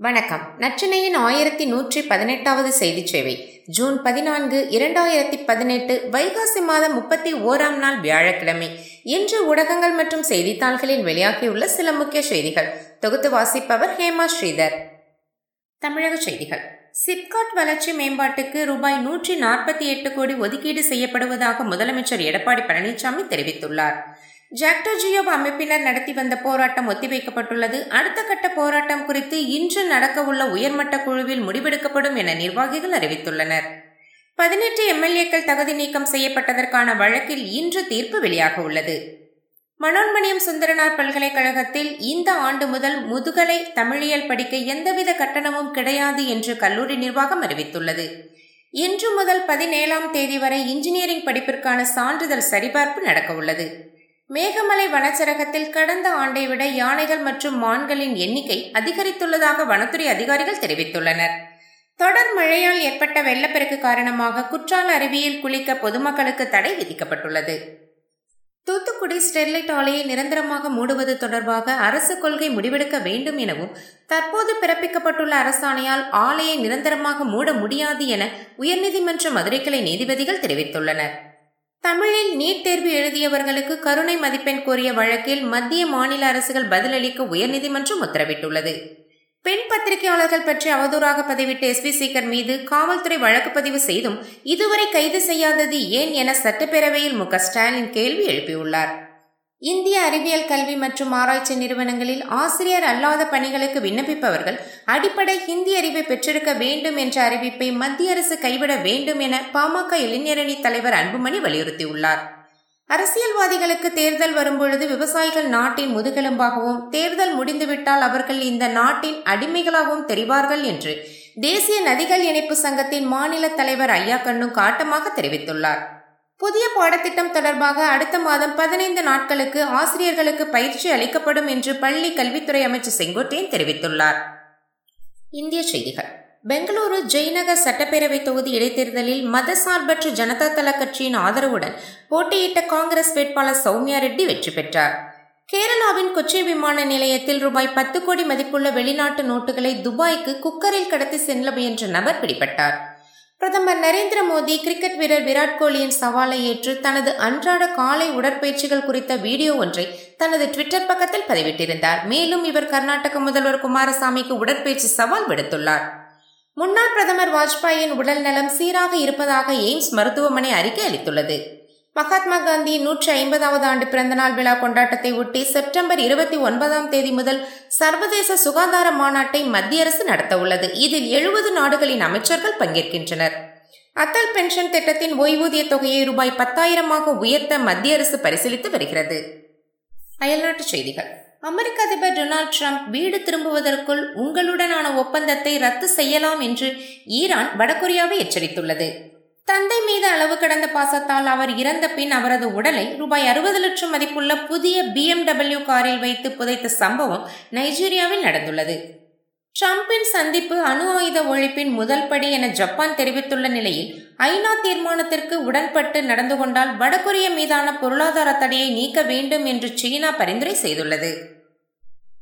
வணக்கம். நச்சினையின் ஆயிரத்தி நூற்றி பதினெட்டாவது செய்தி சேவை. ஜூன் பதினான்கு இரண்டாயிரத்தி பதினெட்டு வைகாசி மாதம் முப்பத்தி ஓராம் நாள் வியாழக்கிழமை. இன்று ஊடகங்கள் மற்றும் செய்தித்தாள்களில் வெளியாகியுள்ள சில முக்கிய செய்திகள். தொகுத்து வாசிப்பவர் ஹேமா ஸ்ரீதர். தமிழக செய்திகள். சிப்காட் வளர்ச்சி மேம்பாட்டுக்கு ரூபாய் நூற்றி நாற்பத்தி எட்டு கோடி ஒதுக்கீடு செய்யப்படுவதாக முதலமைச்சர் எடப்பாடி பழனிசாமி தெரிவித்துள்ளார். ஜாக்டோஜியோ அமைப்பினர் நடத்தி வந்த போராட்டம் ஒத்திவைக்கப்பட்டுள்ளது. அடுத்த கட்ட போராட்டம் குறித்து இன்று நடக்கவுள்ள உயர்மட்ட குழுவில் முடிவெடுக்கப்படும் என நிர்வாகிகள் அறிவித்துள்ளனர். பதினெட்டு எம்எல்ஏக்கள் தகுதி நீக்கம் செய்யப்பட்டதற்கான வழக்கில் இன்று தீர்ப்பு வெளியாக உள்ளது. மனோன்மணியம் சுந்தரனார் பல்கலைக்கழகத்தில் இந்த ஆண்டு முதல் முதுகலை தமிழியல் படிக்க எந்தவித கட்டணமும் கிடையாது என்று கல்லூரி நிர்வாகம் அறிவித்துள்ளது. இன்று முதல் பதினேழாம் தேதி வரை இன்ஜினியரிங் படிப்பிற்கான சான்றிதழ் சரிபார்ப்பு நடக்கவுள்ளது. மேகமலை வனச்சரகத்தில் கடந்த ஆண்டை விட யானைகள் மற்றும் மான்களின் எண்ணிக்கை அதிகரித்துள்ளதாக வனத்துறை அதிகாரிகள் தெரிவித்துள்ளனர். தொடர் மழையால் ஏற்பட்ட வெள்ளப்பெருக்கு காரணமாக குற்றால அருவியில் குளிக்க பொதுமக்களுக்கு தடை விதிக்கப்பட்டுள்ளது. தூத்துக்குடி ஸ்டெர்லைட் ஆலையை நிரந்தரமாக மூடுவது தொடர்பாக அரசு கொள்கை முடிவெடுக்க வேண்டும் எனவும் தற்போது பிறப்பிக்கப்பட்டுள்ள அரசாணையால் ஆலையை நிரந்தரமாக மூட முடியாது என உயர்நீதிமன்ற மதுரை கிளை நீதிபதிகள் தெரிவித்துள்ளனர். தமிழில் நீட் தேர்வு எழுதியவர்களுக்கு கருணை மதிப்பெண் கோரிய வழக்கில் மத்திய மாநில அரசுகள் பதிலளிக்க உயர்நீதிமன்றம் உத்தரவிட்டுள்ளது. பெண் பத்திரிகையாளர்கள் பற்றி அவதூறாக பதிவிட்ட எஸ் வி சேகர் மீது காவல்துறை வழக்கு பதிவு செய்தும் இதுவரை கைது செய்யாதது ஏன் என சட்டப்பேரவையில் மு ஸ்டாலின் கேள்வி எழுப்பியுள்ளார். இந்திய அறிவியல் கல்வி மற்றும் ஆராய்ச்சி நிறுவனங்களில் ஆசிரியர் அல்லாத பணிகளுக்கு விண்ணப்பிப்பவர்கள் அடிப்படை ஹிந்தி அறிவை பெற்றிருக்க வேண்டும் என்ற அறிவிப்பை மத்திய அரசு கைவிட வேண்டும் என பாமக இளைஞரணி தலைவர் அன்புமணி வலியுறுத்தியுள்ளார். அரசியல்வாதிகளுக்கு தேர்தல் வரும்பொழுது விவசாயிகள் நாட்டின் முதுகெலும்பாகவும் தேர்தல் முடிந்துவிட்டால் அவர்கள் இந்த நாட்டின் அடிமைகளாகவும் தெரிவார்கள் என்று தேசிய நதிகள் இணைப்பு சங்கத்தின் மாநில தலைவர் ஐயா கண்ணு காட்டமாக தெரிவித்துள்ளார். புதிய பாடத்திட்டம் தொடர்பாக அடுத்த மாதம் பதினைந்து நாட்களுக்கு ஆசிரியர்களுக்கு பயிற்சி அளிக்கப்படும் என்று பள்ளி கல்வித்துறை அமைச்சர் செங்கோட்டையன் தெரிவித்துள்ளார். இந்திய செய்திகள். பெங்களூரு ஜெய்நகர் சட்டப்பேரவை தொகுதி இடைத்தேர்தலில் மதசார்பற்ற ஜனதா தள கட்சியின் ஆதரவுடன் போட்டியிட்ட காங்கிரஸ் வேட்பாளர் சௌமியா ரெட்டி வெற்றி பெற்றார். கேரளாவின் கொச்சி விமான நிலையத்தில் ரூபாய் பத்து கோடி மதிப்புள்ள வெளிநாட்டு நோட்டுகளை துபாய்க்கு குக்கரில் கடத்தி செல்ல முயன்ற நபர் பிடிபட்டார். பிரதமர் நரேந்திர மோடி கிரிக்கெட் வீரர் விராட் கோலியின் சவாலை ஏற்று தனது அன்றாட காலை உடற்பயிற்சிகள் குறித்த வீடியோ ஒன்றை தனது ட்விட்டர் பக்கத்தில் பதிவிட்டிருந்தார். மேலும் இவர் கர்நாடக முதல்வர் குமாரசாமிக்கு உடற்பயிற்சி சவால் விடுத்துள்ளார். முன்னாள் பிரதமர் வாஜ்பாயின் உடல் நலம் சீராக இருப்பதாக எய்ம்ஸ் மருத்துவமனை அறிக்கை அளித்துள்ளது. மகாத்மா காந்தி நூற்றி ஐம்பதாவது ஆண்டு பிறந்தநாள் விழா கொண்டாட்டத்தை ஒட்டி செப்டம்பர் இருபத்தி ஒன்பதாம் தேதி முதல் சர்வதேச சுகாதார மாநாட்டை மத்திய அரசு நடத்த உள்ளது. இதில் எழுபது நாடுகளின் அமைச்சர்கள் பங்கேற்கின்றனர். அத்தல் பென்ஷன் திட்டத்தின் ஓய்வூதிய தொகையை ரூபாய் பத்தாயிரமாக உயர்த்த மத்திய அரசு பரிசீலித்து வருகிறது. அயல்நாட்டு செய்திகள். அமெரிக்க அதிபர் டொனால்டு டிரம்ப் வீடு திரும்புவதற்குள் உங்களுடனான ஒப்பந்தத்தை ரத்து செய்யலாம் என்று ஈரான் வடகொரியாவை எச்சரித்துள்ளது. தந்தை மீது அளவு கடந்த பாசத்தால் அவர் இறந்த பின் அவரது உடலை ரூபாய் அறுபது லட்சம் மதிப்புள்ள புதிய பிஎம்டபிள்யூ காரில் வைத்து புதைத்த சம்பவம் நைஜீரியாவில் நடந்துள்ளது. டிரம்பின் சந்திப்பு அணு ஆயுத ஒழிப்பின் முதல் படி என ஜப்பான் தெரிவித்துள்ள நிலையில் ஐநா தீர்மானத்திற்கு உடன்பட்டு நடந்து கொண்டால் வடகொரிய மீதான பொருளாதார தடையை நீக்க வேண்டும் என்று சீனா பரிந்துரை செய்துள்ளது.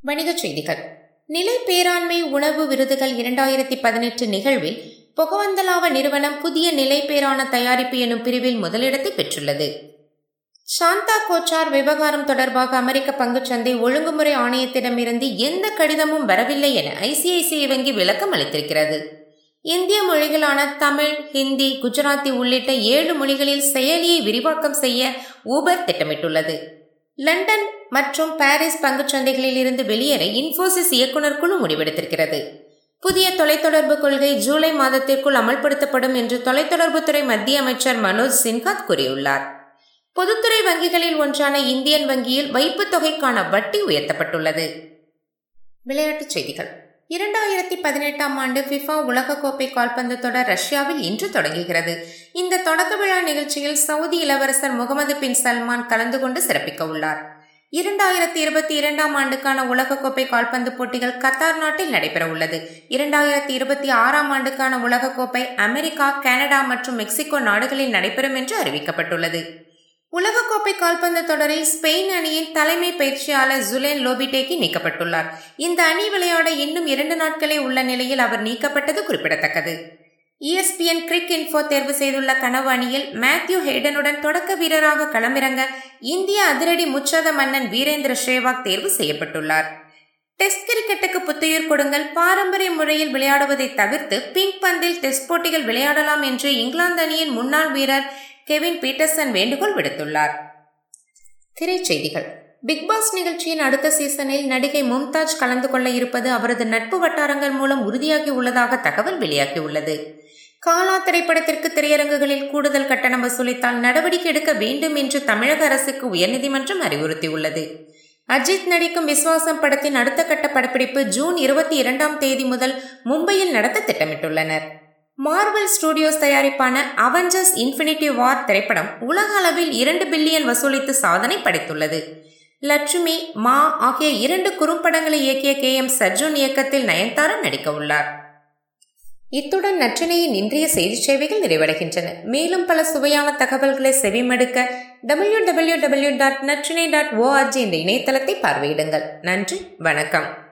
வணிகச் செய்திகள். நிலை பேராண்மை உணவு விருதுகள் இரண்டாயிரத்தி பதினெட்டு நிகழ்வில் புகவந்தலாவ நிறுவனம் புதிய நிலைப்பேரான தயாரிப்பு எனும் பிரிவில் முதலிடத்தை பெற்றுள்ளது. சாந்தா கோச்சார் விவகாரம் தொடர்பாக அமெரிக்க பங்குச்சந்தை ஒழுங்குமுறை ஆணையத்திடமிருந்து எந்த கடிதமும் வரவில்லை என ஐசிஐசிஐ வங்கி விளக்கம் அளித்திருக்கிறது. இந்திய மொழிகளான தமிழ் ஹிந்தி குஜராத்தி உள்ளிட்ட ஏழு மொழிகளில் செயலியை விரிவாக்கம் செய்ய ஊபர் திட்டமிட்டுள்ளது. லண்டன் மற்றும் பாரிஸ் பங்குச்சந்தைகளில் இருந்து வெளியேற இன்போசிஸ் இயக்குநர் குழு முடிவெடுத்திருக்கிறது. புதிய தொலைத்தொடர்பு கொள்கை ஜூலை மாதத்திற்குள் அமல்படுத்தப்படும் என்று தொலைத்தொடர்புத்துறை மத்திய அமைச்சர் மனோஜ் சின்ஹாத் கூறியுள்ளார். பொதுத்துறை வங்கிகளில் ஒன்றான இந்தியன் வங்கியில் வைப்பு தொகைக்கான வட்டி உயர்த்தப்பட்டுள்ளது. விளையாட்டுச் செய்திகள். இரண்டாயிரத்தி பதினெட்டாம் ஆண்டு பிஃபா உலகக்கோப்பை கால்பந்து தொடர் ரஷ்யாவில் இன்று தொடங்குகிறது. இந்த தொடக்க விழா நிகழ்ச்சியில் சவுதி இளவரசர் முகமது பின் சல்மான் கலந்து கொண்டு சிறப்பிக்க உள்ளார். இரண்டாயிரத்தி இருபத்தி இரண்டாம் ஆண்டுக்கான உலகக்கோப்பை கால்பந்து போட்டிகள் கத்தார் நாட்டில் நடைபெற உள்ளது இரண்டாயிரத்தி இருபத்தி ஆறாம் ஆண்டுக்கான உலகக்கோப்பை அமெரிக்கா கனடா மற்றும் மெக்சிகோ நாடுகளில் நடைபெறும் என்று அறிவிக்கப்பட்டுள்ளது. உலகக்கோப்பை கால்பந்து தொடரில் ஸ்பெயின் அணியின் தலைமை பயிற்சியாளர் ஜுலேன் லோபிடேக்கி நீக்கப்பட்டுள்ளார். இந்த அணி விளையாட இன்னும் இரண்டு நாட்களே உள்ள நிலையில் அவர் நீக்கப்பட்டது குறிப்பிடத்தக்கது. இஎஸ்பிஎன் கிரிக் இன்ஃபோ தேர்வு செய்துள்ள கனவு அணியில் மேத்யூ ஹேடனுடன் தொடக்க வீரராக களமிறங்க இந்திய அதிரடி முச்சாத மன்னன் வீரேந்திர ஷேவாக் தேர்வு செய்யப்பட்டுள்ளார். டெஸ்ட் கிரிக்கெட்டுக்கு புத்துயிர் கொடுங்கள். பாரம்பரிய முறையில் விளையாடுவதை தவிர்த்து பிங்க் பந்தில் டெஸ்ட் போட்டிகள் விளையாடலாம் என்று இங்கிலாந்து அணியின் முன்னாள் வீரர் கெவின் பீட்டர்சன் வேண்டுகோள் விடுத்துள்ளார். திரைச்செய்திகள். பிக்பாஸ் நிகழ்ச்சியின் அடுத்த சீசனில் நடிகை மும்தாஜ் கலந்து கொள்ள இருப்பது அவரது நட்பு வட்டாரங்கள் மூலம் உறுதியாகி உள்ளதாக தகவல் வெளியாகியுள்ளது. காலா திரைப்படத்திற்கு திரையரங்குகளில் கூடுதல் கட்டணம் வசூலித்தால் நடவடிக்கை எடுக்க வேண்டும் என்று தமிழக அரசுக்கு உயர்நீதிமன்றம் அறிவுறுத்தியுள்ளது. அஜித் நடிக்கும் விஸ்வாசம் படத்தின் அடுத்த கட்ட படப்பிடிப்பு ஜூன் இருபத்தி இரண்டாம் தேதி முதல் மும்பையில் நடத்த திட்டமிட்டுள்ளனர். மார்வல் ஸ்டுடியோஸ் தயாரிப்பான அவெஞ்சர்ஸ் இன்ஃபினிட்டி வார் திரைப்படம் உலக அளவில் இரண்டு பில்லியன் வசூலித்து சாதனை படைத்துள்ளது. லட்சுமி மா ஆகிய இரண்டு குறும்படங்களை இயக்கிய கே எம் சர்ஜுன் இயக்கத்தில் நயன்தாரா நடிக்க உள்ளார். இத்துடன் நற்றினையின் இன்றைய செய்தி சேவைகள் நிறைவடைகின்றன. மேலும் பல சுவையான தகவல்களை செவிமடுக்க W W W dot Natrinai dot ORG என்ற இணையதளத்தை பார்வையிடுங்கள். நன்றி வணக்கம்.